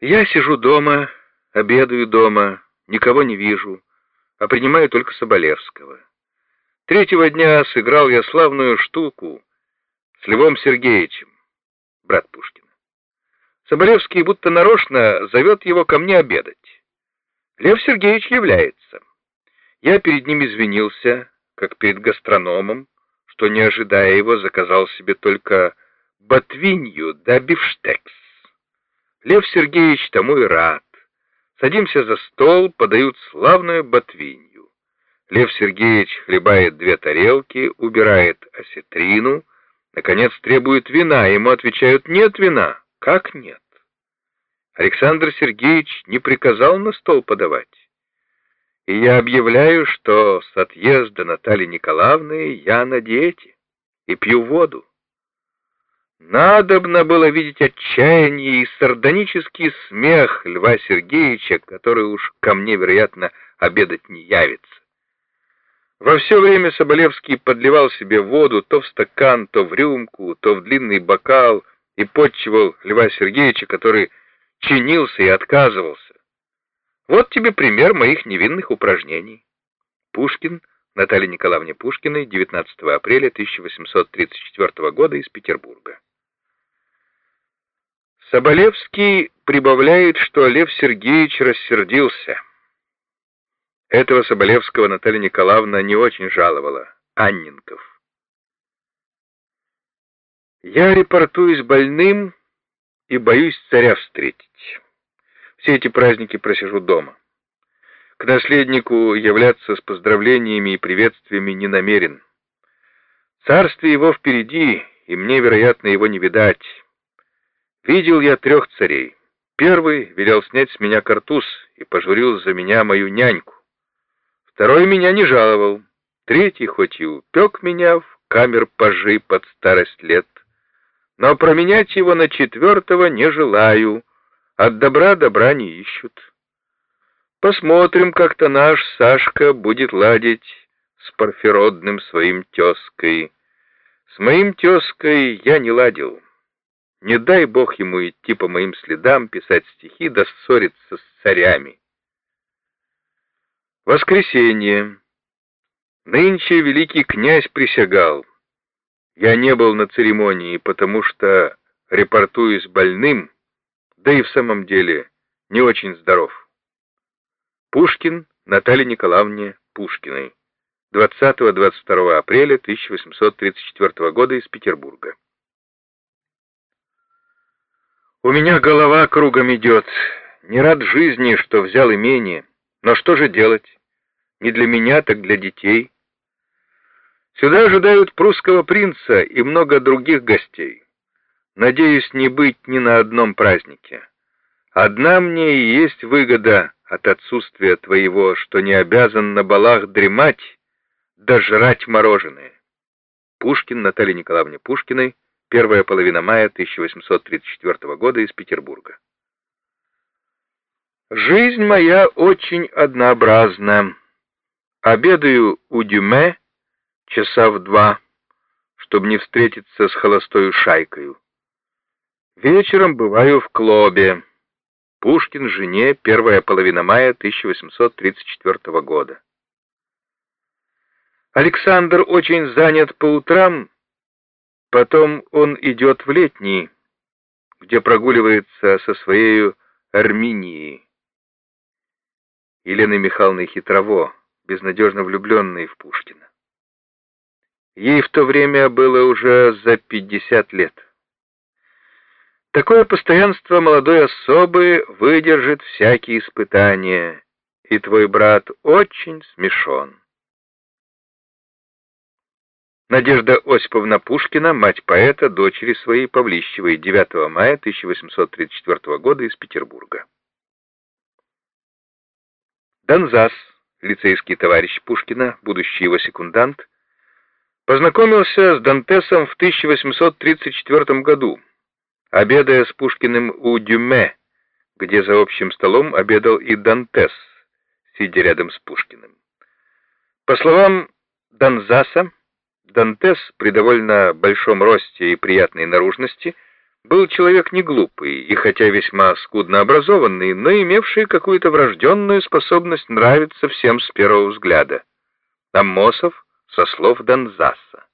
Я сижу дома, обедаю дома, никого не вижу, а принимаю только Соболевского. Третьего дня сыграл я славную штуку с Львом Сергеевичем, брат Пушкина. Соболевский будто нарочно зовет его ко мне обедать. Лев Сергеевич является. Я перед ним извинился, как перед гастрономом, что, не ожидая его, заказал себе только ботвинью да бифштекс. Лев Сергеевич тому и рад. Садимся за стол, подают славную ботвинью. Лев Сергеевич хлебает две тарелки, убирает осетрину, наконец требует вина. Ему отвечают «нет вина». Как нет? Александр Сергеевич не приказал на стол подавать. И я объявляю, что с отъезда Натальи Николаевны я на диете и пью воду. Надобно было видеть отчаяние и сардонический смех Льва Сергеевича, который уж ко мне, вероятно, обедать не явится. Во все время Соболевский подливал себе воду то в стакан, то в рюмку, то в длинный бокал и подчивал Льва Сергеевича, который чинился и отказывался. Вот тебе пример моих невинных упражнений. Пушкин, Наталья Николаевна Пушкиной, 19 апреля 1834 года из Петербурга. Соболевский прибавляет, что Лев Сергеевич рассердился. Этого Соболевского Наталья Николаевна не очень жаловала. Анненков. Я репортуюсь больным и боюсь царя встретить. Все эти праздники просижу дома. К наследнику являться с поздравлениями и приветствиями не намерен. Царствие его впереди, и мне, вероятно, его не видать. Видел я трех царей. Первый велел снять с меня картуз и пожурил за меня мою няньку. Второй меня не жаловал. Третий хоть и упек меня в камер пажи под старость лет, но променять его на четвертого не желаю. От добра добра не ищут. Посмотрим, как-то наш Сашка будет ладить с парфиродным своим тезкой. С моим тезкой я не ладил. Не дай бог ему идти по моим следам, писать стихи, да ссориться с царями. Воскресенье. Нынче великий князь присягал. Я не был на церемонии, потому что репортуюсь больным, да и в самом деле не очень здоров. Пушкин Наталье Николаевне Пушкиной. 20-22 апреля 1834 года из Петербурга. У меня голова кругом идет. Не рад жизни, что взял имение. Но что же делать? Не для меня, так для детей. Сюда ожидают прусского принца и много других гостей. Надеюсь не быть ни на одном празднике. Одна мне и есть выгода от отсутствия твоего, что не обязан на балах дремать, да жрать мороженое. Пушкин Наталья Николаевна Пушкиной Первая половина мая 1834 года из Петербурга. Жизнь моя очень однообразна. Обедаю у Дюме часа в два, чтобы не встретиться с холостою шайкою. Вечером бываю в клубе. Пушкин жене, первая половина мая 1834 года. Александр очень занят по утрам, Потом он идет в летний, где прогуливается со своей Арминией. Еленой Михайловной Хитрово, безнадежно влюбленной в Пушкина. Ей в то время было уже за 50 лет. Такое постоянство молодой особы выдержит всякие испытания, и твой брат очень смешон. Надежда Осиповна Пушкина, мать поэта, дочери своей Павлищевой, 9 мая 1834 года из Петербурга. Донзас, лицейский товарищ Пушкина, будущий его секундант, познакомился с Дантесом в 1834 году, обедая с Пушкиным у Дюме, где за общим столом обедал и Дантес, сидя рядом с Пушкиным. По словам Донзаса, Дантес при довольно большом росте и приятной наружности был человек не глупый и хотя весьма скудно образованный, но имевший какую-то врожденную способность нравиться всем с первого взгляда. Аммосов со слов Донзаса.